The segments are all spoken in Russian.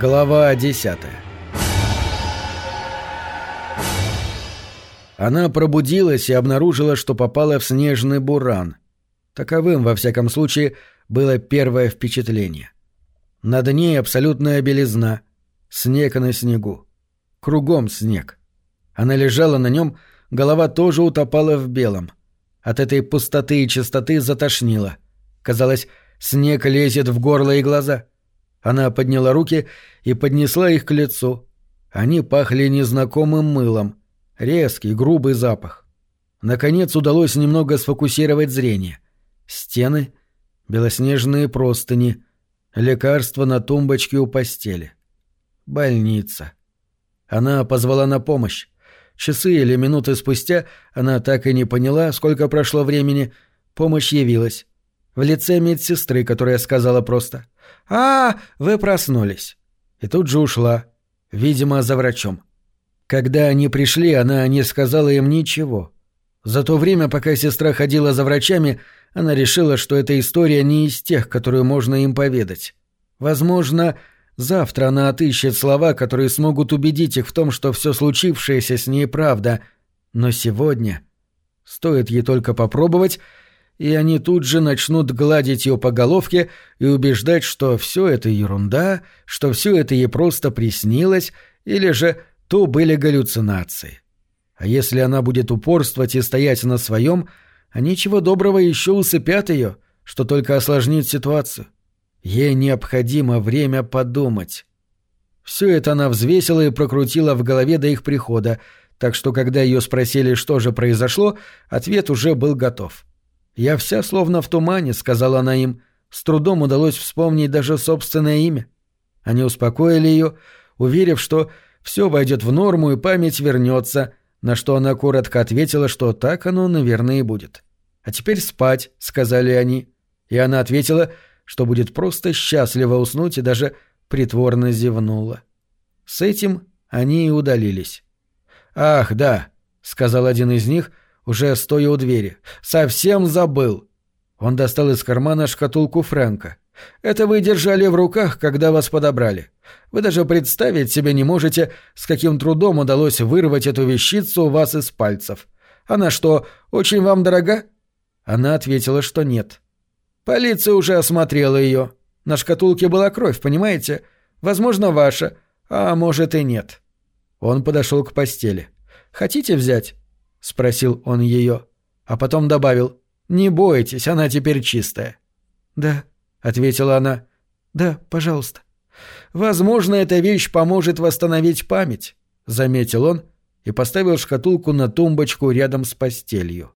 Глава десятая Она пробудилась и обнаружила, что попала в снежный буран. Таковым, во всяком случае, было первое впечатление. Над ней абсолютная белизна, снег на снегу. Кругом снег. Она лежала на нем, голова тоже утопала в белом. От этой пустоты и чистоты затошнило. Казалось, снег лезет в горло и глаза. Она подняла руки и поднесла их к лицу. Они пахли незнакомым мылом — Резкий, грубый запах. Наконец удалось немного сфокусировать зрение. Стены, белоснежные простыни, лекарства на тумбочке у постели. Больница. Она позвала на помощь. Часы или минуты спустя, она так и не поняла, сколько прошло времени, помощь явилась. В лице медсестры, которая сказала просто «А, вы проснулись». И тут же ушла, видимо, за врачом. Когда они пришли, она не сказала им ничего. За то время, пока сестра ходила за врачами, она решила, что эта история не из тех, которую можно им поведать. Возможно, завтра она отыщет слова, которые смогут убедить их в том, что все случившееся с ней правда. Но сегодня... Стоит ей только попробовать, и они тут же начнут гладить ее по головке и убеждать, что все это ерунда, что все это ей просто приснилось, или же то были галлюцинации. А если она будет упорствовать и стоять на своем, они чего доброго еще усыпят ее, что только осложнит ситуацию. Ей необходимо время подумать. Все это она взвесила и прокрутила в голове до их прихода, так что когда ее спросили, что же произошло, ответ уже был готов. «Я вся словно в тумане», — сказала она им. С трудом удалось вспомнить даже собственное имя. Они успокоили ее, уверив, что все войдет в норму и память вернется, на что она коротко ответила, что так оно, наверное, и будет. «А теперь спать», — сказали они. И она ответила, что будет просто счастливо уснуть и даже притворно зевнула. С этим они и удалились. «Ах, да», — сказал один из них, уже стоя у двери. «Совсем забыл». Он достал из кармана шкатулку Фрэнка. Это вы держали в руках, когда вас подобрали. Вы даже представить себе не можете, с каким трудом удалось вырвать эту вещицу у вас из пальцев. Она что, очень вам дорога?» Она ответила, что нет. «Полиция уже осмотрела ее. На шкатулке была кровь, понимаете? Возможно, ваша, а может и нет». Он подошел к постели. «Хотите взять?» — спросил он ее. А потом добавил. «Не бойтесь, она теперь чистая». «Да», ответила она. Да, пожалуйста. Возможно, эта вещь поможет восстановить память, заметил он и поставил шкатулку на тумбочку рядом с постелью.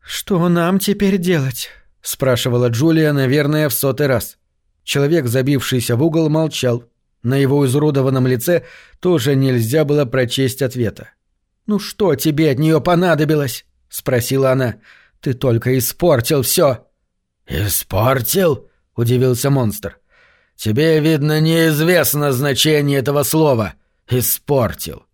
Что нам теперь делать? спрашивала Джулия, наверное, в сотый раз. Человек, забившийся в угол, молчал. На его изуродованном лице тоже нельзя было прочесть ответа. «Ну что тебе от нее понадобилось?» — спросила она. «Ты только испортил все!» «Испортил?» — удивился монстр. «Тебе, видно, неизвестно значение этого слова. Испортил».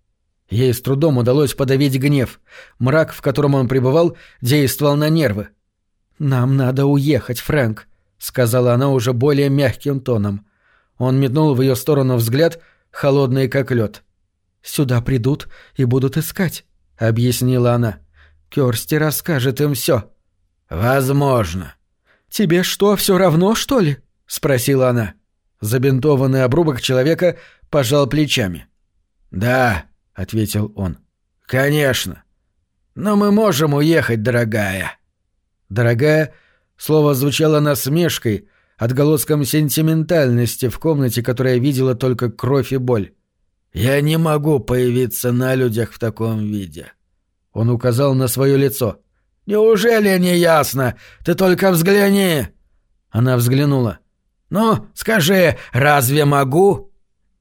Ей с трудом удалось подавить гнев. Мрак, в котором он пребывал, действовал на нервы. «Нам надо уехать, Фрэнк», — сказала она уже более мягким тоном. Он метнул в ее сторону взгляд, холодный как лед. «Сюда придут и будут искать», — объяснила она. «Кёрсти расскажет им все». «Возможно», «Тебе что, все равно, что ли?» — спросила она. Забинтованный обрубок человека пожал плечами. «Да», — ответил он. «Конечно. Но мы можем уехать, дорогая». «Дорогая» слово звучало насмешкой, отголоском сентиментальности в комнате, которая видела только кровь и боль. «Я не могу появиться на людях в таком виде». Он указал на свое лицо. «Неужели не ясно? Ты только взгляни!» Она взглянула. «Ну, скажи, разве могу?»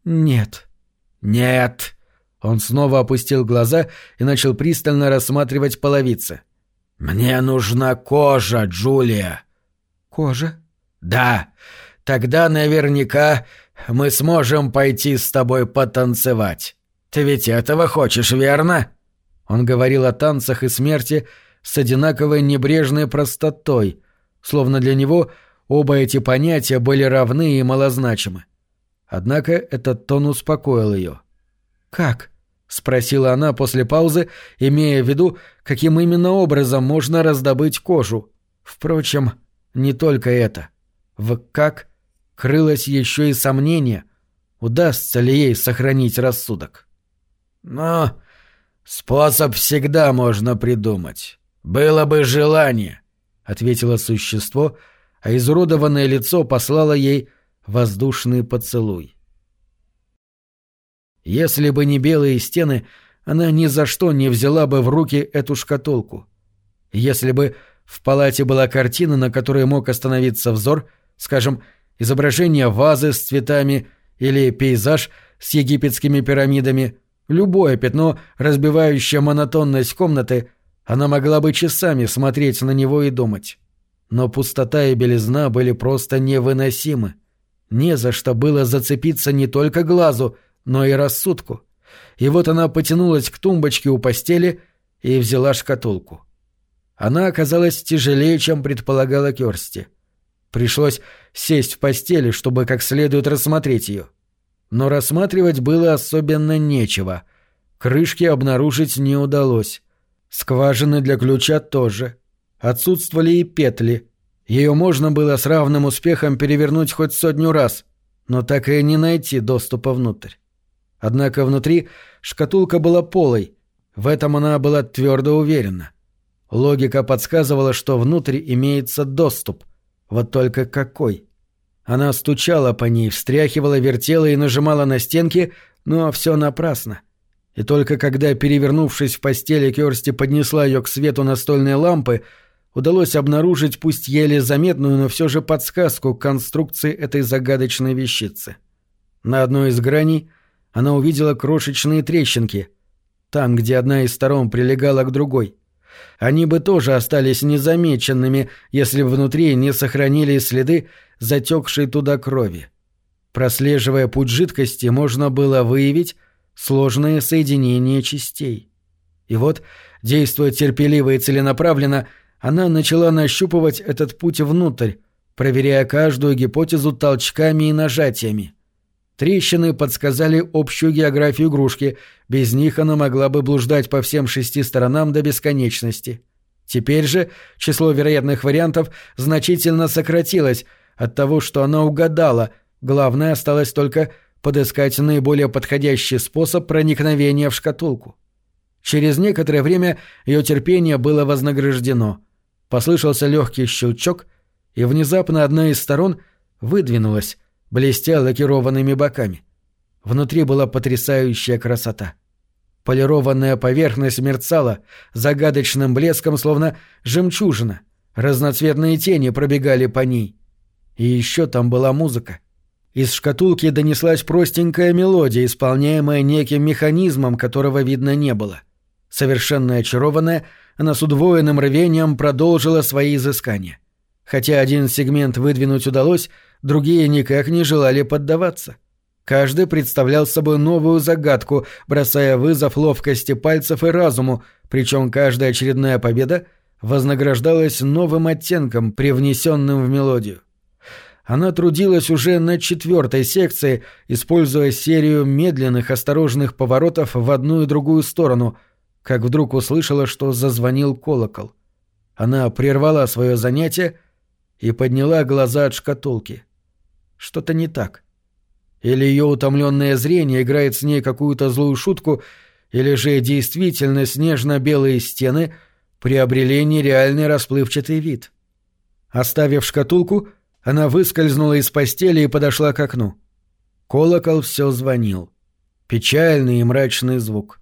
«Нет». «Нет». Он снова опустил глаза и начал пристально рассматривать половицы. «Мне нужна кожа, Джулия». «Кожа?» «Да. Тогда наверняка мы сможем пойти с тобой потанцевать. Ты ведь этого хочешь, верно?» Он говорил о танцах и смерти, с одинаковой небрежной простотой, словно для него оба эти понятия были равны и малозначимы. Однако этот тон успокоил ее. «Как?» — спросила она после паузы, имея в виду, каким именно образом можно раздобыть кожу. Впрочем, не только это. В «как» крылось еще и сомнение, удастся ли ей сохранить рассудок. «Но способ всегда можно придумать. Было бы желание», — ответило существо, а изуродованное лицо послало ей воздушный поцелуй. Если бы не белые стены, она ни за что не взяла бы в руки эту шкатулку. Если бы в палате была картина, на которой мог остановиться взор, скажем, изображение вазы с цветами или пейзаж с египетскими пирамидами, любое пятно, разбивающее монотонность комнаты, она могла бы часами смотреть на него и думать. Но пустота и белизна были просто невыносимы. Не за что было зацепиться не только глазу, но и рассудку. И вот она потянулась к тумбочке у постели и взяла шкатулку. Она оказалась тяжелее, чем предполагала Керсти. Пришлось сесть в постели, чтобы как следует рассмотреть ее. Но рассматривать было особенно нечего. Крышки обнаружить не удалось. Скважины для ключа тоже. Отсутствовали и петли. Ее можно было с равным успехом перевернуть хоть сотню раз, но так и не найти доступа внутрь. Однако внутри шкатулка была полой. В этом она была твердо уверена. Логика подсказывала, что внутрь имеется доступ. Вот только какой? Она стучала по ней, встряхивала, вертела и нажимала на стенки, но все напрасно. И только когда, перевернувшись в постели, Керсти поднесла ее к свету настольной лампы, удалось обнаружить пусть еле заметную, но все же подсказку к конструкции этой загадочной вещицы. На одной из граней — она увидела крошечные трещинки, там, где одна из сторон прилегала к другой. Они бы тоже остались незамеченными, если внутри не сохранились следы затекшей туда крови. Прослеживая путь жидкости, можно было выявить сложное соединение частей. И вот, действуя терпеливо и целенаправленно, она начала нащупывать этот путь внутрь, проверяя каждую гипотезу толчками и нажатиями. Трещины подсказали общую географию игрушки, без них она могла бы блуждать по всем шести сторонам до бесконечности. Теперь же число вероятных вариантов значительно сократилось от того, что она угадала, главное осталось только подыскать наиболее подходящий способ проникновения в шкатулку. Через некоторое время ее терпение было вознаграждено. Послышался легкий щелчок, и внезапно одна из сторон выдвинулась, блестя лакированными боками. Внутри была потрясающая красота. Полированная поверхность мерцала загадочным блеском, словно жемчужина. Разноцветные тени пробегали по ней. И еще там была музыка. Из шкатулки донеслась простенькая мелодия, исполняемая неким механизмом, которого видно не было. Совершенно очарованная, она с удвоенным рвением продолжила свои изыскания. Хотя один сегмент выдвинуть удалось, другие никак не желали поддаваться. Каждый представлял собой новую загадку, бросая вызов ловкости пальцев и разуму, причем каждая очередная победа вознаграждалась новым оттенком, привнесенным в мелодию. Она трудилась уже на четвертой секции, используя серию медленных осторожных поворотов в одну и другую сторону, как вдруг услышала, что зазвонил колокол. Она прервала свое занятие и подняла глаза от шкатулки. Что-то не так. Или ее утомленное зрение играет с ней какую-то злую шутку, или же действительно снежно-белые стены приобрели нереальный расплывчатый вид. Оставив шкатулку, она выскользнула из постели и подошла к окну. Колокол все звонил. Печальный и мрачный звук.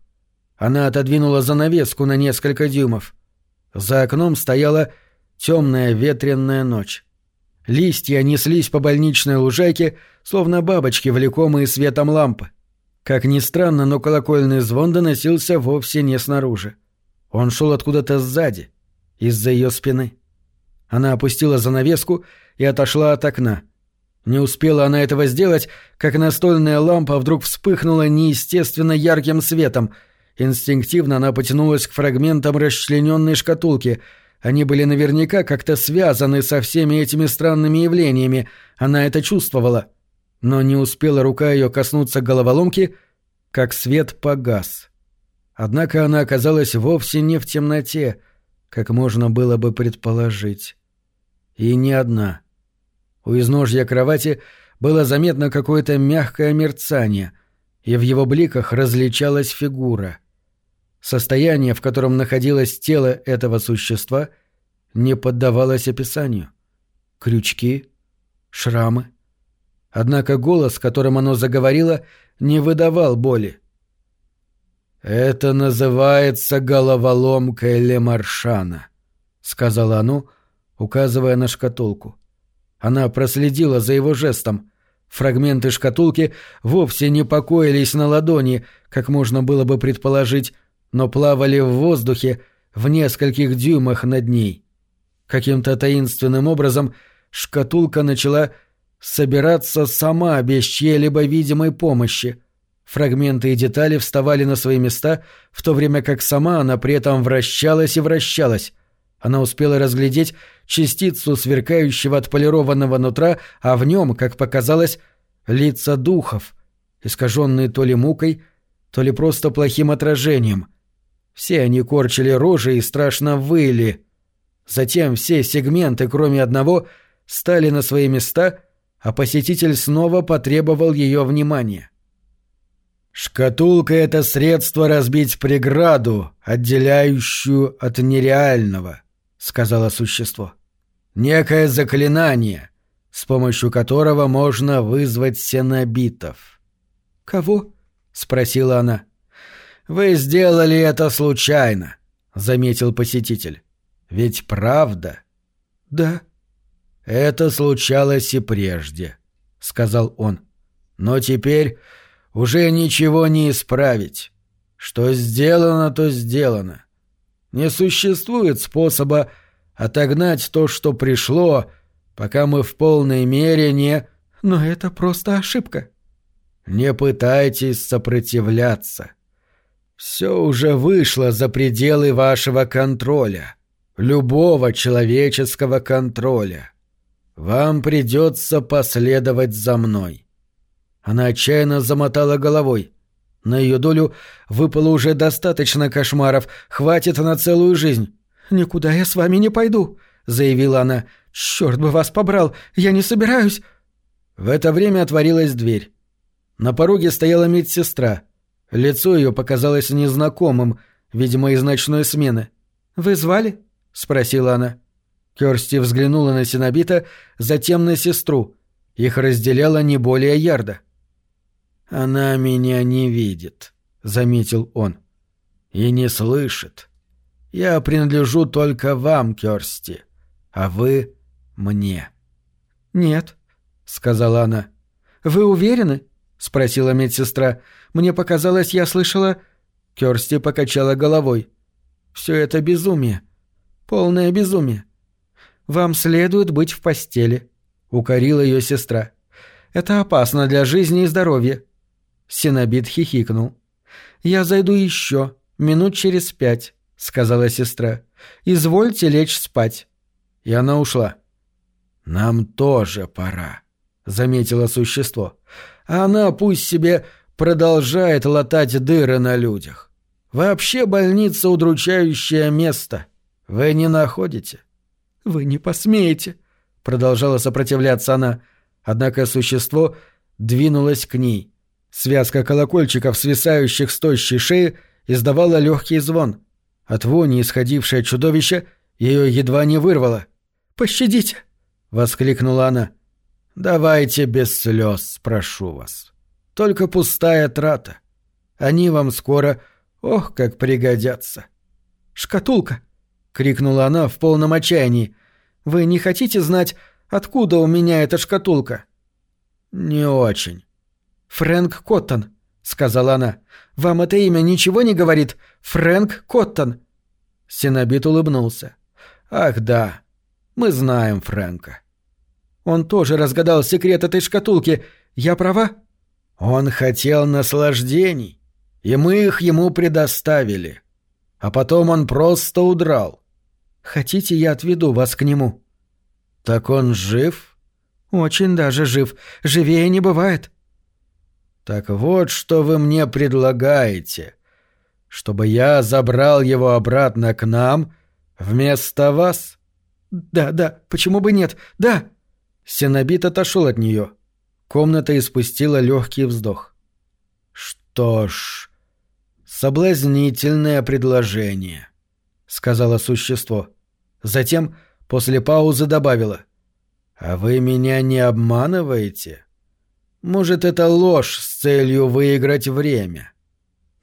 Она отодвинула занавеску на несколько дюймов. За окном стояла темная ветренная ночь. Листья неслись по больничной лужайке, словно бабочки, влекомые светом лампы. Как ни странно, но колокольный звон доносился вовсе не снаружи. Он шел откуда-то сзади, из-за ее спины. Она опустила занавеску и отошла от окна. Не успела она этого сделать, как настольная лампа вдруг вспыхнула неестественно ярким светом. Инстинктивно она потянулась к фрагментам расчлененной шкатулки — Они были наверняка как-то связаны со всеми этими странными явлениями, она это чувствовала. Но не успела рука ее коснуться головоломки, как свет погас. Однако она оказалась вовсе не в темноте, как можно было бы предположить. И не одна. У изножья кровати было заметно какое-то мягкое мерцание, и в его бликах различалась фигура. Состояние, в котором находилось тело этого существа, не поддавалось описанию. Крючки, шрамы. Однако голос, которым оно заговорило, не выдавал боли. «Это называется головоломка Лемаршана», — сказала оно, указывая на шкатулку. Она проследила за его жестом. Фрагменты шкатулки вовсе не покоились на ладони, как можно было бы предположить, но плавали в воздухе в нескольких дюймах над ней. Каким-то таинственным образом шкатулка начала собираться сама без чьей-либо видимой помощи. Фрагменты и детали вставали на свои места, в то время как сама она при этом вращалась и вращалась. Она успела разглядеть частицу сверкающего отполированного нутра, а в нем, как показалось, лица духов, искаженные то ли мукой, то ли просто плохим отражением — все они корчили рожи и страшно выли. Затем все сегменты, кроме одного, стали на свои места, а посетитель снова потребовал ее внимания. «Шкатулка — это средство разбить преграду, отделяющую от нереального», — сказала существо. «Некое заклинание, с помощью которого можно вызвать сенобитов». «Кого?» — спросила она. «Вы сделали это случайно», — заметил посетитель. «Ведь правда?» «Да». «Это случалось и прежде», — сказал он. «Но теперь уже ничего не исправить. Что сделано, то сделано. Не существует способа отогнать то, что пришло, пока мы в полной мере не... Но это просто ошибка. Не пытайтесь сопротивляться. Все уже вышло за пределы вашего контроля. Любого человеческого контроля. Вам придется последовать за мной. Она отчаянно замотала головой. На ее долю выпало уже достаточно кошмаров, хватит на целую жизнь. «Никуда я с вами не пойду», — заявила она. «Черт бы вас побрал, я не собираюсь». В это время отворилась дверь. На пороге стояла медсестра — Лицо ее показалось незнакомым, видимо, из ночной смены. «Вы звали?» — спросила она. Керсти взглянула на Синобита, затем на сестру. Их разделяло не более ярда. «Она меня не видит», — заметил он. «И не слышит. Я принадлежу только вам, Керсти, а вы — мне». «Нет», — сказала она. «Вы уверены?» — спросила медсестра. Мне показалось, я слышала...» Кёрсти покачала головой. «Все это безумие. Полное безумие. Вам следует быть в постели», — укорила ее сестра. «Это опасно для жизни и здоровья». Синобит хихикнул. «Я зайду еще, минут через пять», — сказала сестра. «Извольте лечь спать». И она ушла. «Нам тоже пора», — заметило существо. «А она пусть себе продолжает латать дыры на людях. Вообще больница удручающее место. Вы не находите? Вы не посмеете, продолжала сопротивляться она. Однако существо двинулось к ней. Связка колокольчиков, свисающих с тощей шеи, издавала легкий звон. От вони, исходившее чудовище, ее едва не вырвало. «Пощадите!» — воскликнула она. «Давайте без слез, прошу вас». Только пустая трата. Они вам скоро, ох, как пригодятся. «Шкатулка!» — крикнула она в полном отчаянии. «Вы не хотите знать, откуда у меня эта шкатулка?» «Не очень». «Фрэнк Коттон», — сказала она. «Вам это имя ничего не говорит? Фрэнк Коттон». Синобит улыбнулся. «Ах да, мы знаем Фрэнка». «Он тоже разгадал секрет этой шкатулки. Я права?» Он хотел наслаждений, и мы их ему предоставили. А потом он просто удрал. Хотите, я отведу вас к нему?» «Так он жив?» «Очень даже жив. Живее не бывает». «Так вот, что вы мне предлагаете. Чтобы я забрал его обратно к нам вместо вас?» «Да, да, почему бы нет? Да!» Синобит отошел от нее. Комната испустила легкий вздох. «Что ж, соблазнительное предложение», — сказала существо. Затем, после паузы, добавила. «А вы меня не обманываете? Может, это ложь с целью выиграть время?»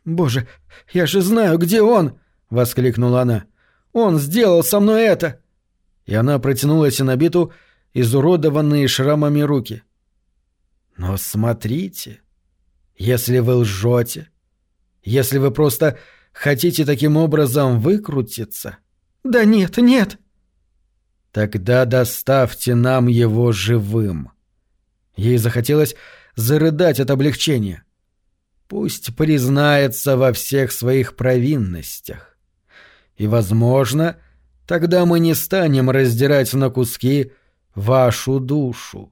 «Боже, я же знаю, где он!» — воскликнула она. «Он сделал со мной это!» И она протянула Синобиту изуродованные шрамами руки. «Но смотрите, если вы лжете, если вы просто хотите таким образом выкрутиться...» «Да нет, нет!» «Тогда доставьте нам его живым». Ей захотелось зарыдать от облегчения. Пусть признается во всех своих провинностях. И, возможно, тогда мы не станем раздирать на куски вашу душу.